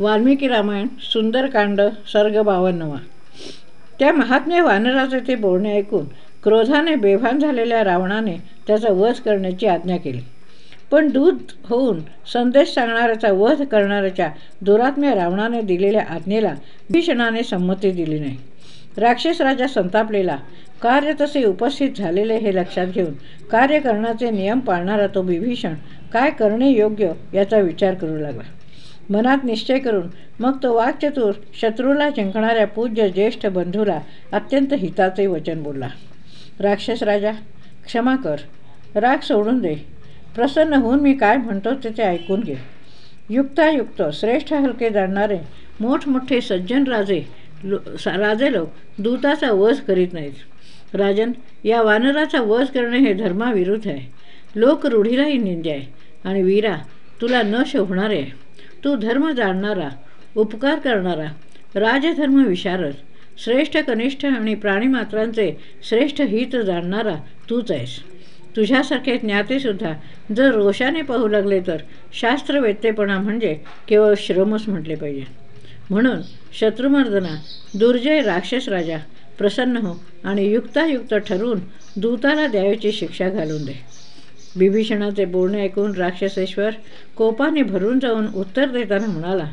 वाल्मिकी रामायण सुंदरकांड सर्ग बावन्नवा त्या महात्म्य वानराचे ते बोलणे ऐकून क्रोधाने बेभान झालेल्या रावणाने त्याचा वध करण्याची आज्ञा केली. पण दूध होऊन संदेश सांगणाऱ्याचा वध करणाऱ्याच्या दुरात्म्य रावणाने दिलेल्या आज्ञेला भीषणाने संमती दिली नाही. राक्षस राजा संतापलेला कार्य तसे उपस्थित झालेले हे लक्षात घेऊन कार्य करण्याचे नियम पाळणारा तो विभीषण काय करणे योग्य याचा विचार करू लागला. मनात निश्चय करून मग तो वाक्चतुर शत्रूला जिंकणाऱ्या पूज्य ज्येष्ठ बंधूला अत्यंत हिताचे वचन बोलला. राक्षस राजा क्षमा कर. राग सोडून दे. प्रसन्न होऊन मी काय म्हणतो ते ते ऐकून घे. युक्तायुक्त श्रेष्ठ हलके जाणणारे मोठमोठे सज्जन राजे लो राजे लोक दूताचा वध करीत नाहीत. राजन या वानराचा वध करणे हे धर्माविरुद्ध आहे. लोक रूढीलाही निंदे आहे आणि वीरा तुला न शोभणारे आहे. तू धर्म जाणणारा उपकार करणारा राजधर्म विशारद श्रेष्ठ कनिष्ठ आणि प्राणीमात्रांचे श्रेष्ठ हित जाणणारा तूच आहेस. तुझ्यासारखे ज्ञातेसुद्धा जर रोषाने पाहू लागले तर शास्त्रवेत्तेपणा म्हणजे केवळ श्रमच म्हटले पाहिजे. म्हणून शत्रुमर्दना दुर्जय राक्षस राजा प्रसन्न हो आणि युक्तायुक्त ठरवून दूताला द्यायची शिक्षा घालून दे. बिभीषणाचे बोलणे ऐकून राक्षसेश्वर कोपाने भरून जाऊन उत्तर देताना म्हणाला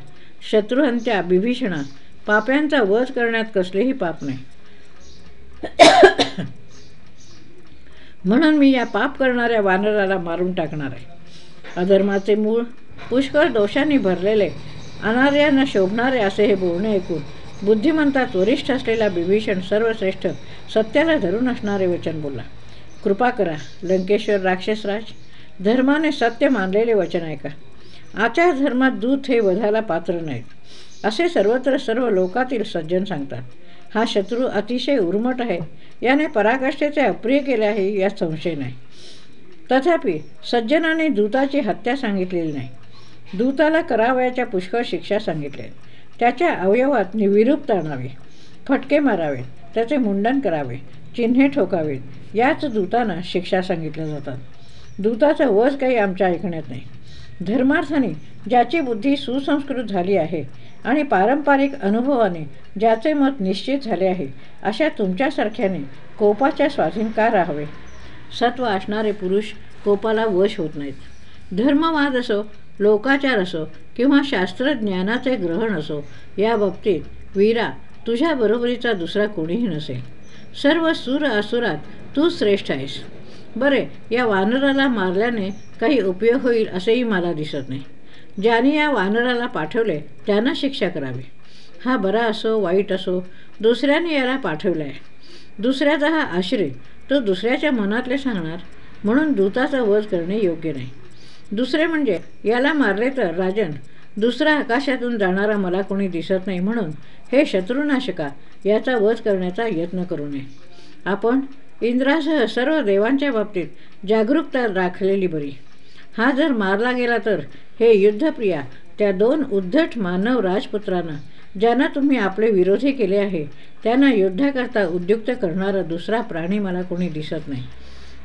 शत्रुहंत्या बिभीषणा पाप्यांचा वध करण्यात कसलेही पाप नाही. म्हणून मी या पाप करणाऱ्या वानराला मारून टाकणार आहे. अधर्माचे मूळ पुष्कळ दोषांनी भरलेले अनार्यांना शोभणारे असे हे बोलणे ऐकून बुद्धिमंतात वरिष्ठ असलेला बिभीषण सर्वश्रेष्ठ सत्याला धरून असणारे वचन बोलला. कृपा करा. लंकेश्वर राक्षसराज धर्माने सत्य मानलेले वचन ऐका. आचार धर्मात दूत हे वधाला पात्र नाहीत. असे सर्वत्र सर्व लोकातील सज्जन सांगतात. हा शत्रू अतिशय उर्मट आहे. याने पराकाष्ठेचे अप्रिय केले आहे यात संशय नाही. तथापि सज्जनाने दूताची हत्या सांगितलेली नाही. दूताला करावयाच्या पुष्कळ शिक्षा सांगितल्या. त्याच्या अवयवात निविरूपता आणावे फटके मारावे त्याचे मुंडन करावे चिन्हे ठोकावेत याच दूतांना शिक्षा सांगितल्या जातात. दूताचा वज काही आमच्या ऐकण्यात नाही. धर्मार्थाने ज्याची बुद्धी सुसंस्कृत झाली आहे आणि पारंपरिक अनुभवाने ज्याचे मत निश्चित झाले आहे अशा तुमच्यासारख्याने कोपाच्या स्वाधीन का राहावे? सत्व असणारे पुरुष कोपाला वश होत नाहीत. धर्मवाद असो लोकाचार असो किंवा शास्त्रज्ञानाचे ग्रहण असो या बाबतीत वीरा तुझ्या बरोबरीचा दुसरा कोणीही नसेल. सर्व सूर असुरात तू श्रेष्ठ आहेस. बरे या वानराला मारल्याने काही उपयोग होईल असेही मला दिसत नाही. ज्याने या वानराला पाठवले त्यांना शिक्षा करावी. हा बरा असो वाईट असो दुसऱ्याने याला पाठवला आहे दुसऱ्याचा हा आश्रय तो दुसऱ्याच्या मनातले सांगणार म्हणून दूताचा वध करणे योग्य नाही. दुसरे म्हणजे याला मारले तर राजन दुसरा आकाशातून जाणारा मला कोणी दिसत नाही म्हणून हे शत्रुनाशका याचा वध करण्याचा यत्न करू नये. आपण इंद्रासह सर्व देवांच्या बाबतीत जागरूकता राखलेली बरी. हा जर मारला गेला तर हे युद्धप्रिया त्या दोन उद्धट मानव राजपुत्रांना ज्यांना तुम्ही आपले विरोधी केले आहे त्यांना युद्धाकरता उद्युक्त करणारा दुसरा प्राणी मला कोणी दिसत नाही.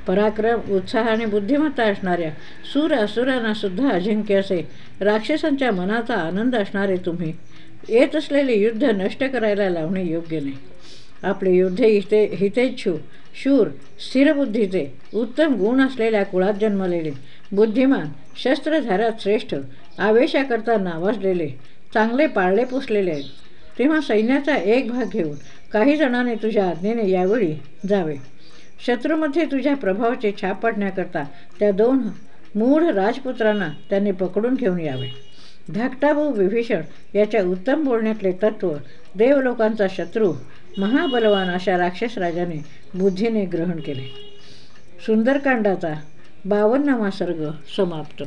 पराक्रम उत्साह आणि बुद्धिमत्ता असणाऱ्या सूर असुरांना सुद्धा अजिंक्य असे. राक्षसांच्या मनाचा आनंद असणारे तुम्ही. येत असलेले युद्ध नष्ट करायला लावणे योग्य नाही. आपले युद्धे हिते हितेच्छू शूर स्थिरबुद्धीचे उत्तम गुण असलेल्या कुळात जन्मलेले. बुद्धिमान शस्त्रधारात श्रेष्ठ आवेशाकरता नावाजलेले चांगले पाळले पुसलेले आहेत. तेव्हा सैन्याचा एक भाग घेऊन काही जणांनी तुझ्या आज्ञेने यावेळी जावे. शत्रूमध्ये तुझ्या प्रभावाचे छाप पडण्याकरता त्या दोन मूढ राजपुत्रांना त्यांनी पकडून घेऊन यावे. धाकटाभाऊ विभीषण याच्या उत्तम बोलण्यातले तत्त्व देवलोकांचा शत्रू महाबलवान अशा राक्षस राजाने बुद्धीने ग्रहण केले. सुंदरकांडाचा बावन्नावा सर्ग समाप्त.